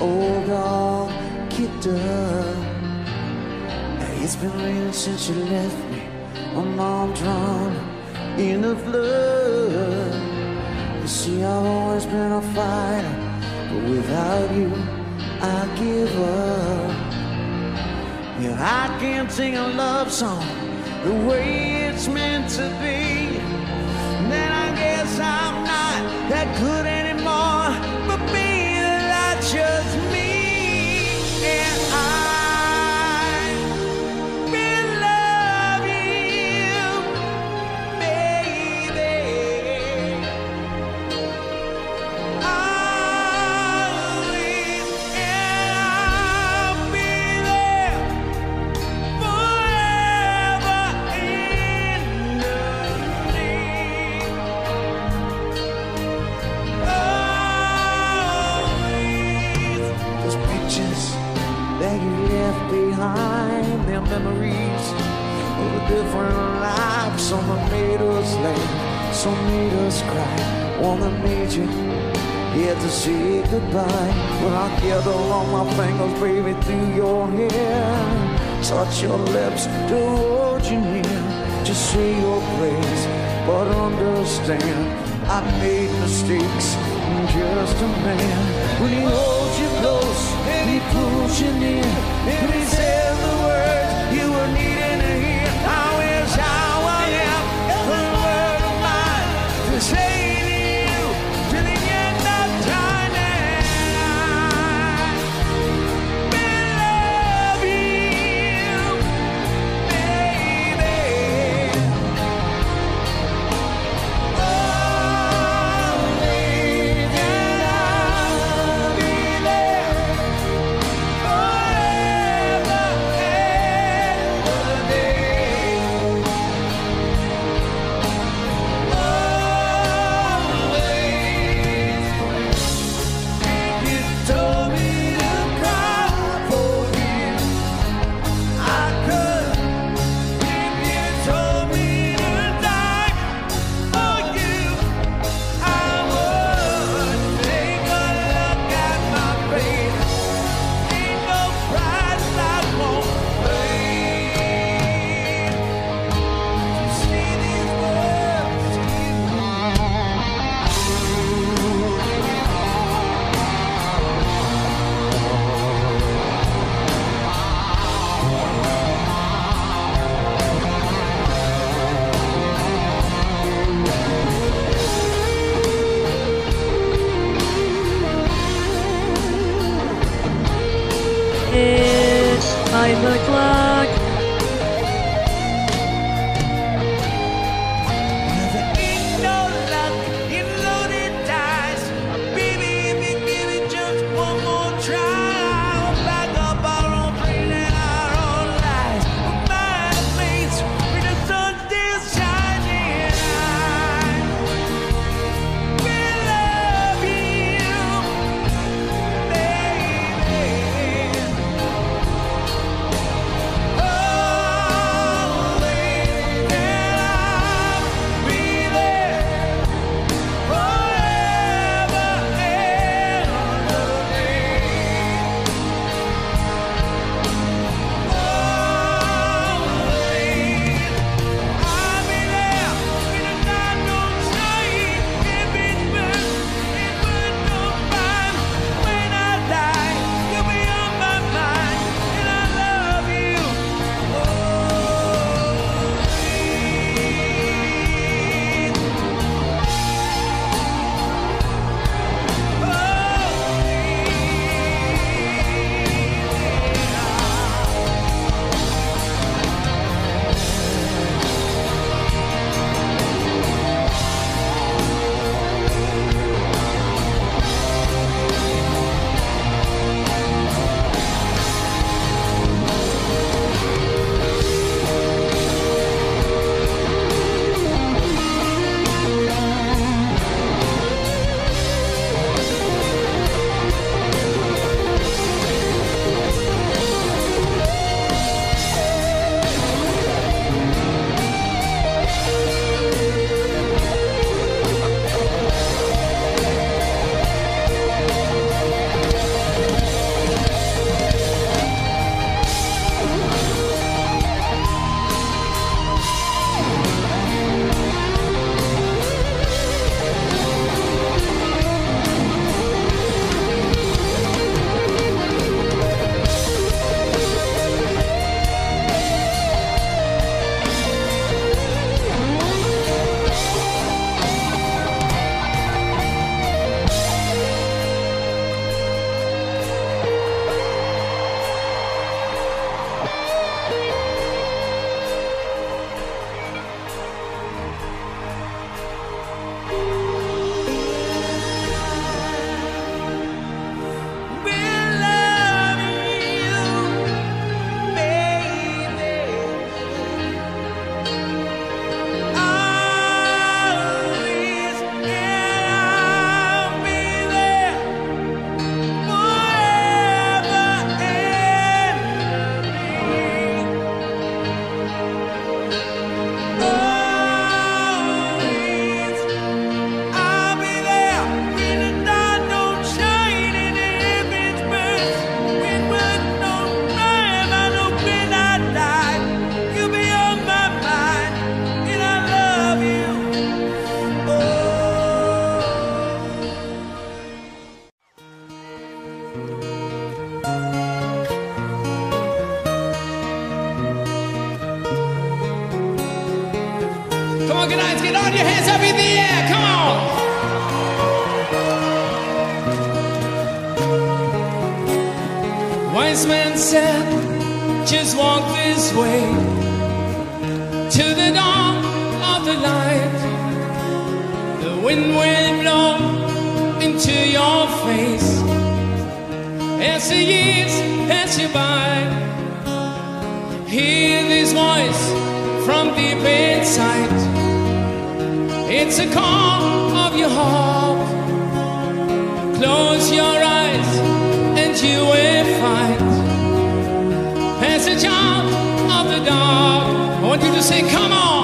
old dog kicked up. It's been raining since you left me. My mom drowned in the flood. You see, I've always been a fighter, but without you, I give up. Yeah, I can't sing a love song the way it's meant to be. Then I guess I'm not that good Some made us laugh, some made us cry. That made you had to say goodbye. When I gather all my fingers, baby, through your hair, touch your lips to hold you near. Just say your prayers, but understand I made mistakes. I'm just a man. When he holds you close and he pulls you near, and he says the words wind will blow into your face as the years pass you by. Hear this voice from deep inside. It's a call of your heart. Close your eyes and you will find passage out of the dark. I want you to say, Come on.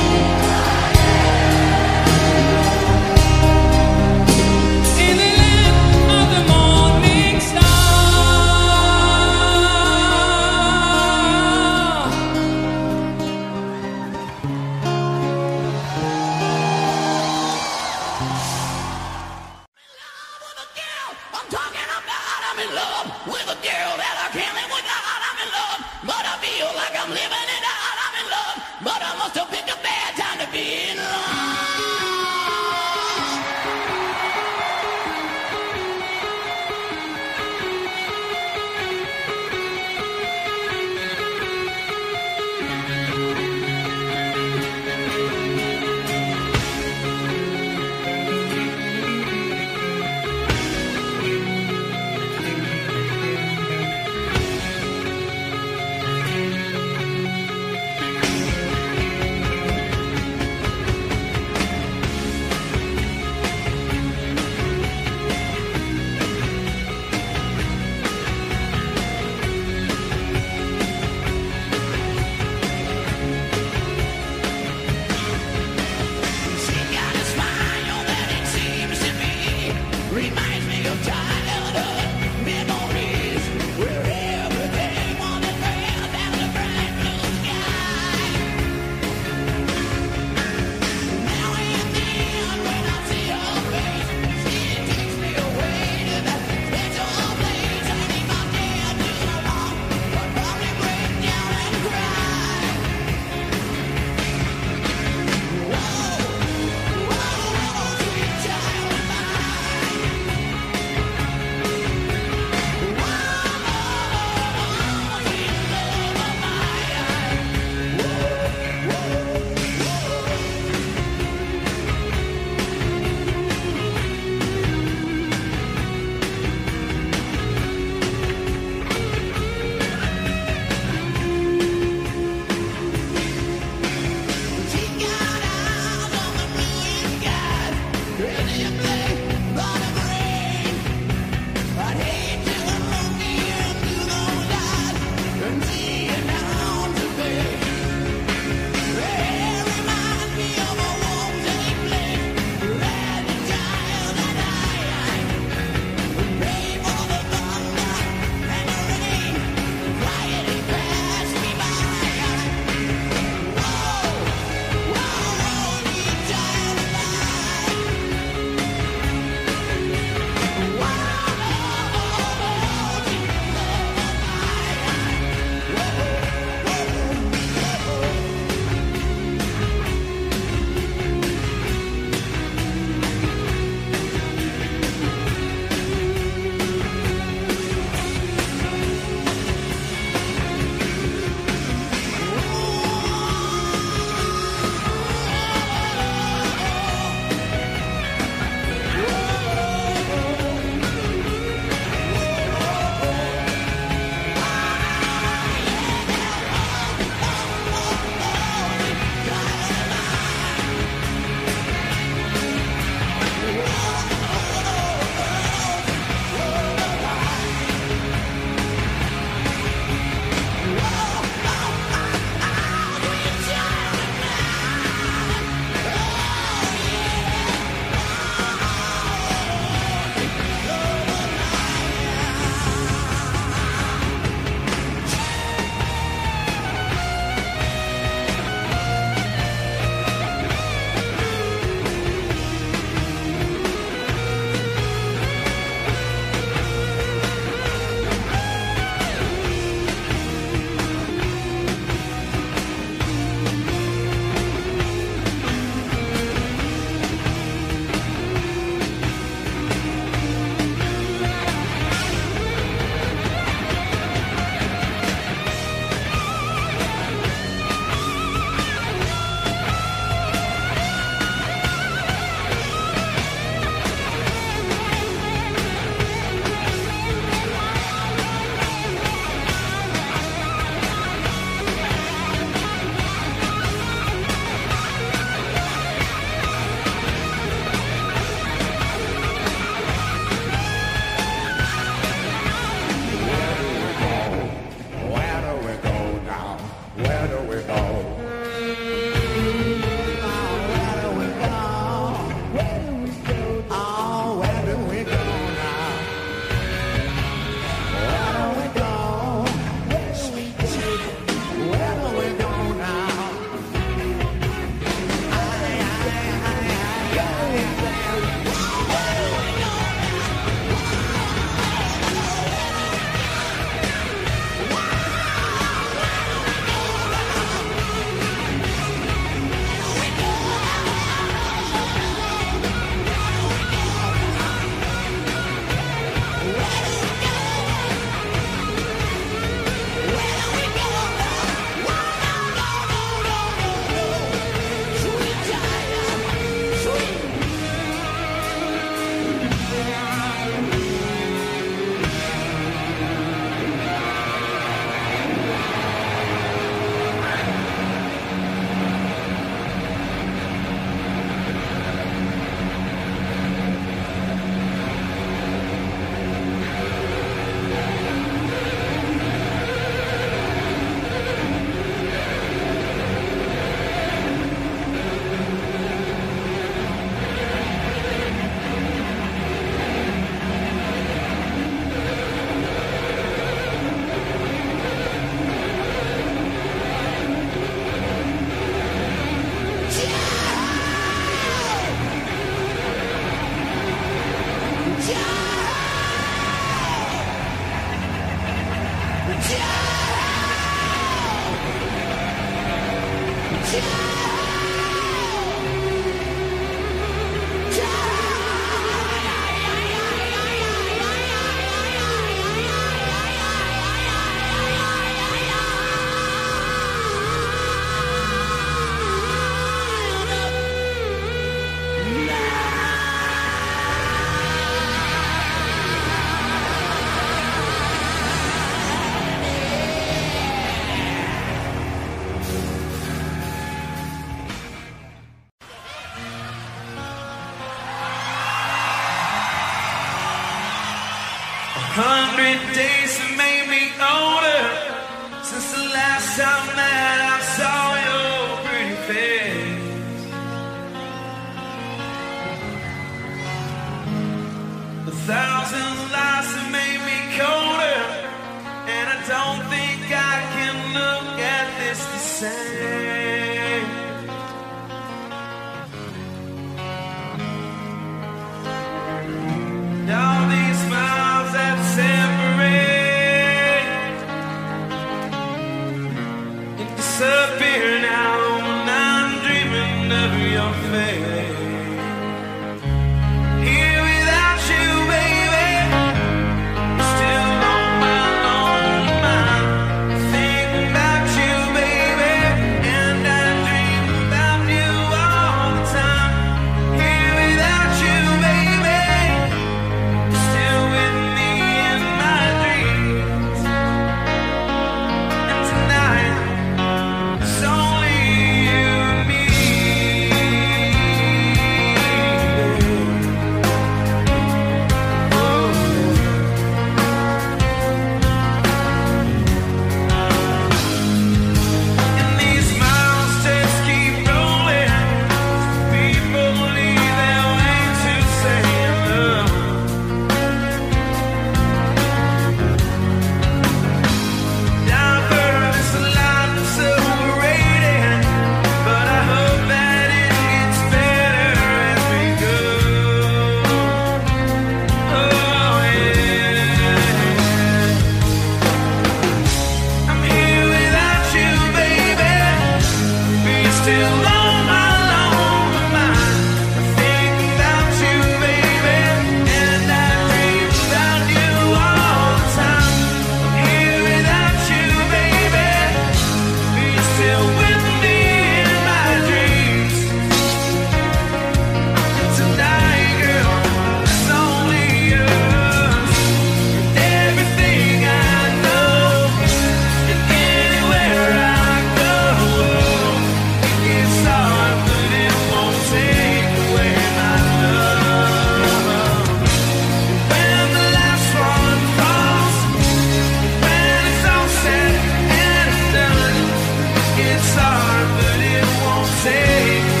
music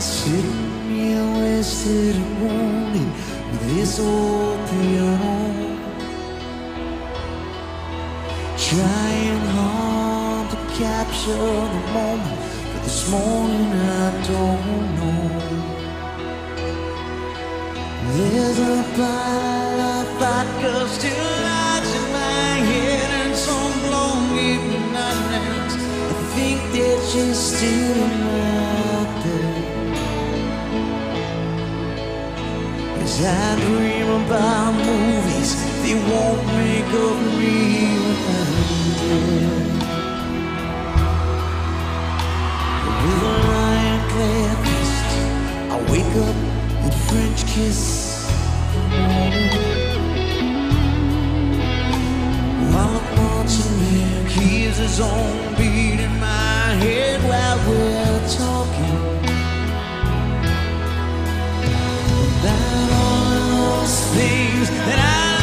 sitting here wasted and lonely with this old piano, trying hard to capture the moment, but this morning I don't know. There's a pile that vodka still lies in my head, and some blown evening night I think that she's still around. I dream about movies They won't make of me when I'm dead With an iron clear crest I wake up with French kiss. While the monster man keeps his own beat in my head While we're talking. things that I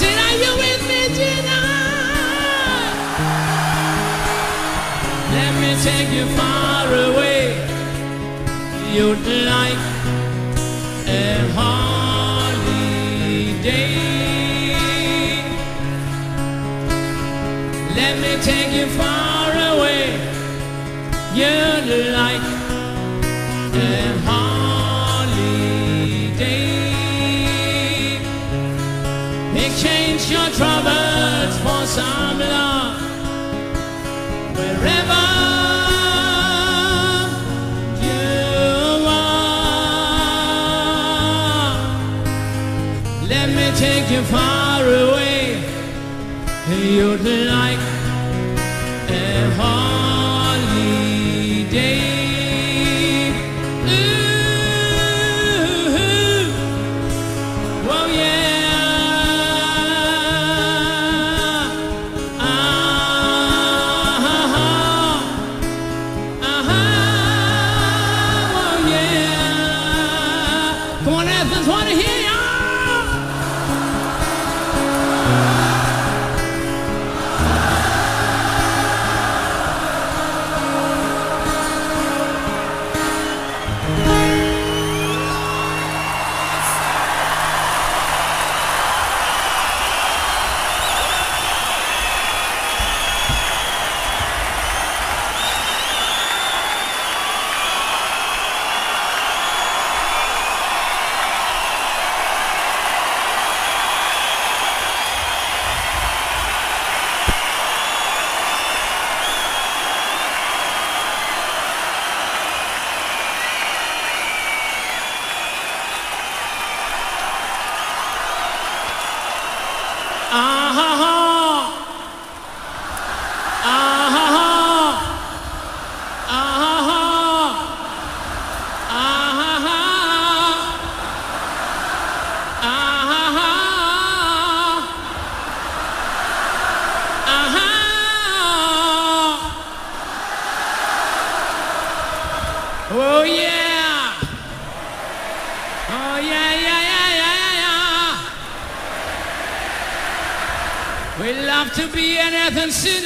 Are you with me, Gina? Let me take you far away. You'd like a holiday. Let me take you far away. You'd like a. troubled for some love wherever you are. Let me take you far away. You deny and.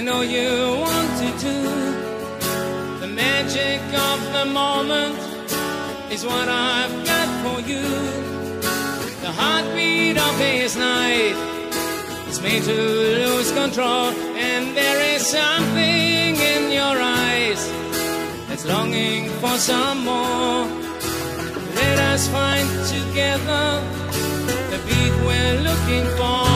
I know you wanted to. The magic of the moment is what I've got for you. The heartbeat of this night is made to lose control, and there is something in your eyes that's longing for some more. Let us find together the beat we're looking for.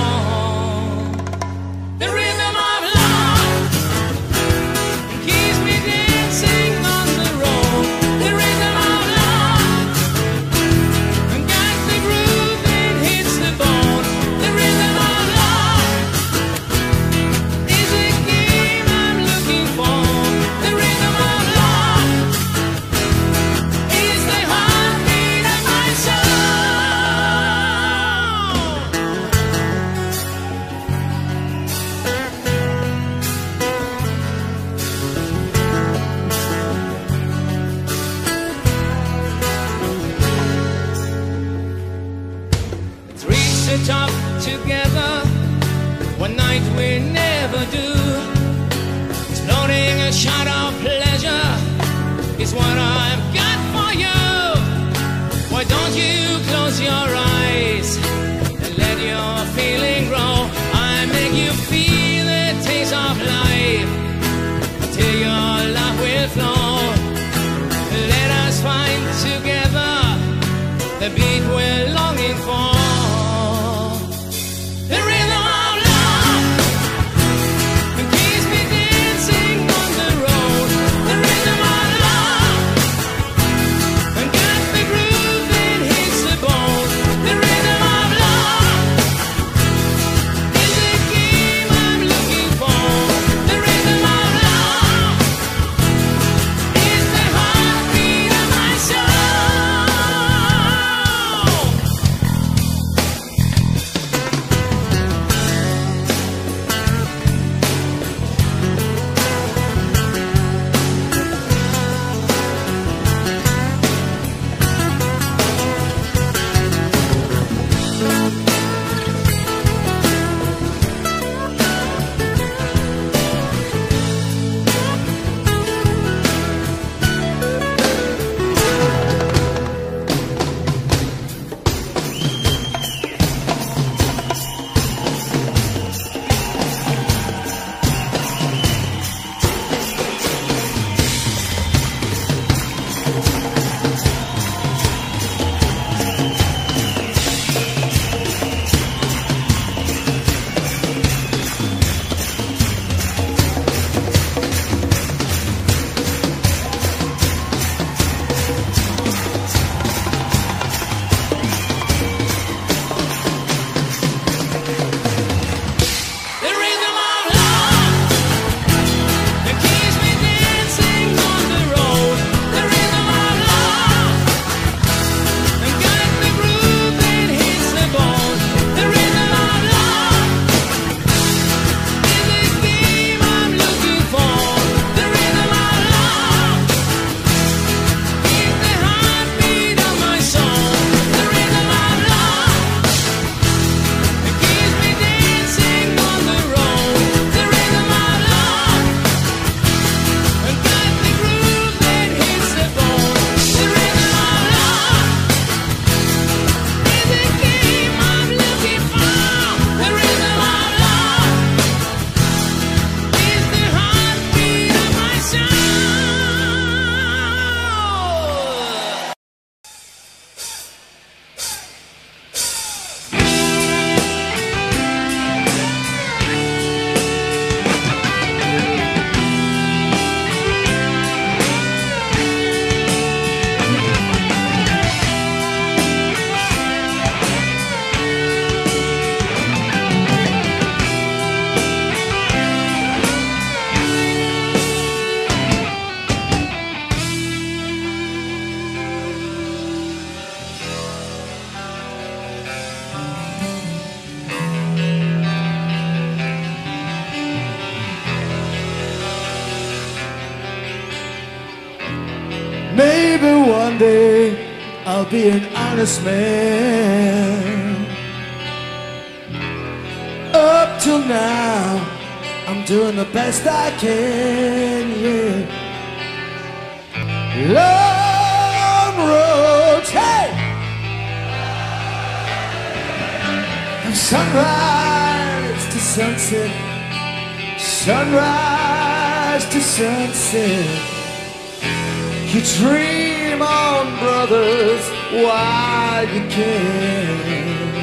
Dream on, brothers, while you can.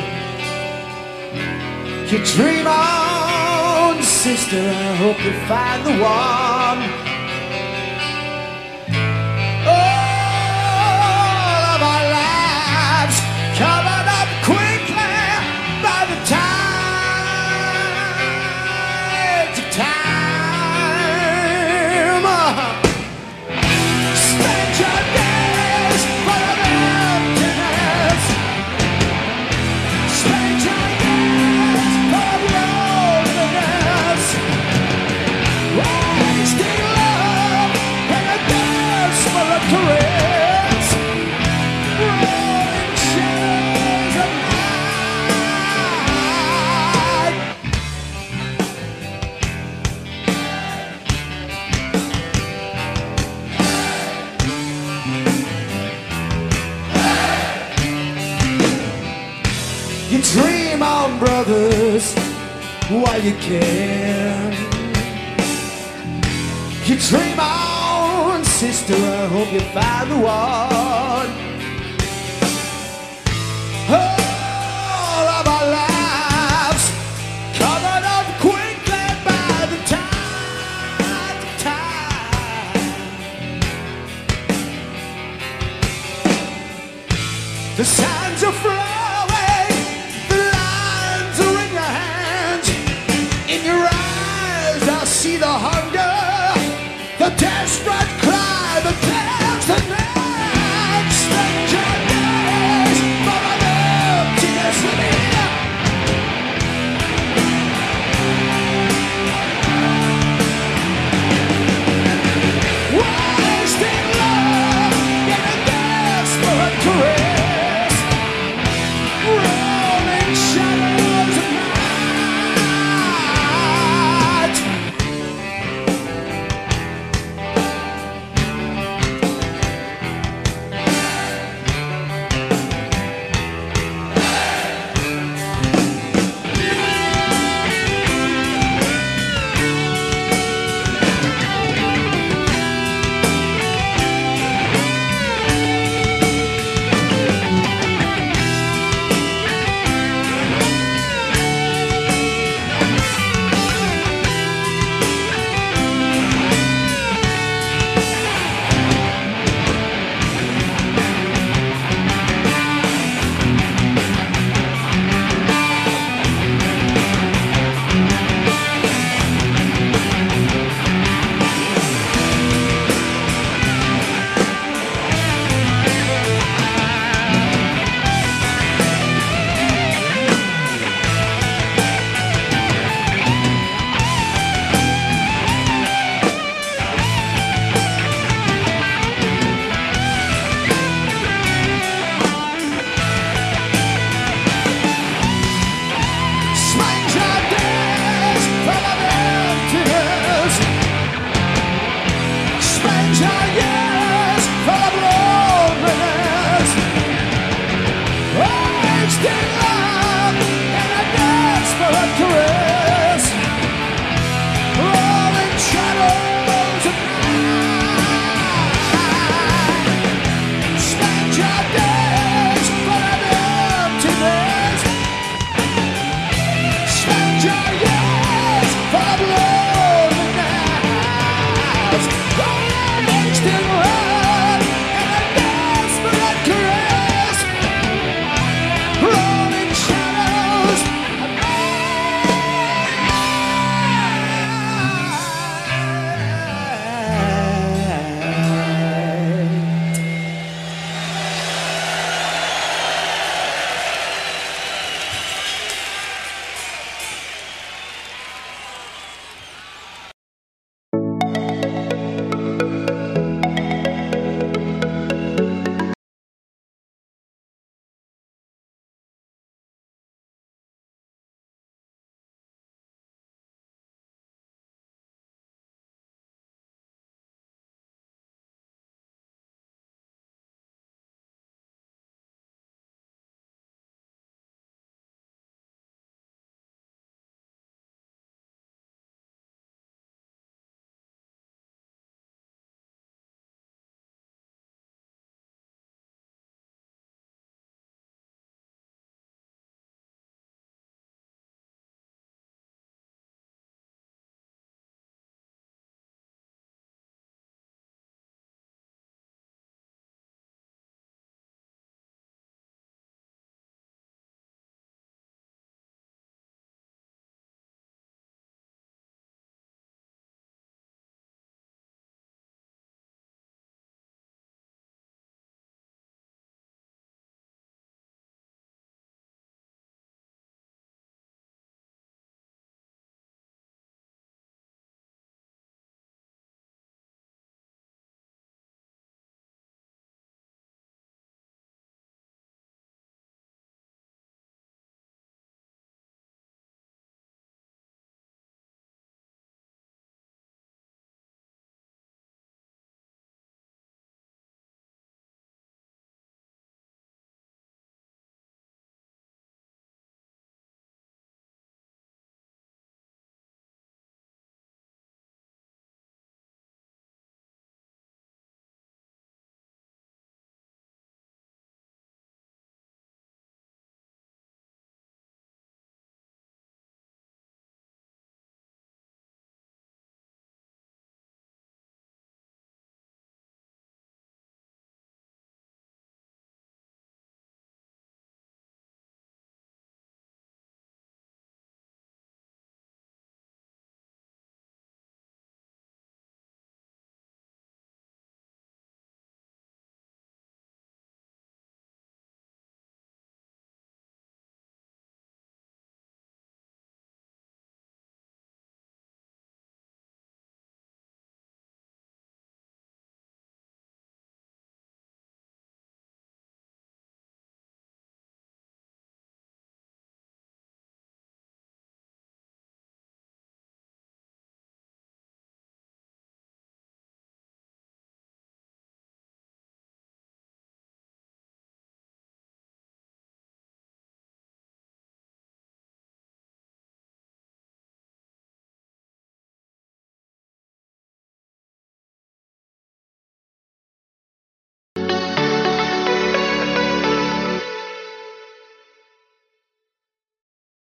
You dream on, sister, I hope you find the one. you can. You dream on, sister, I hope you find the one.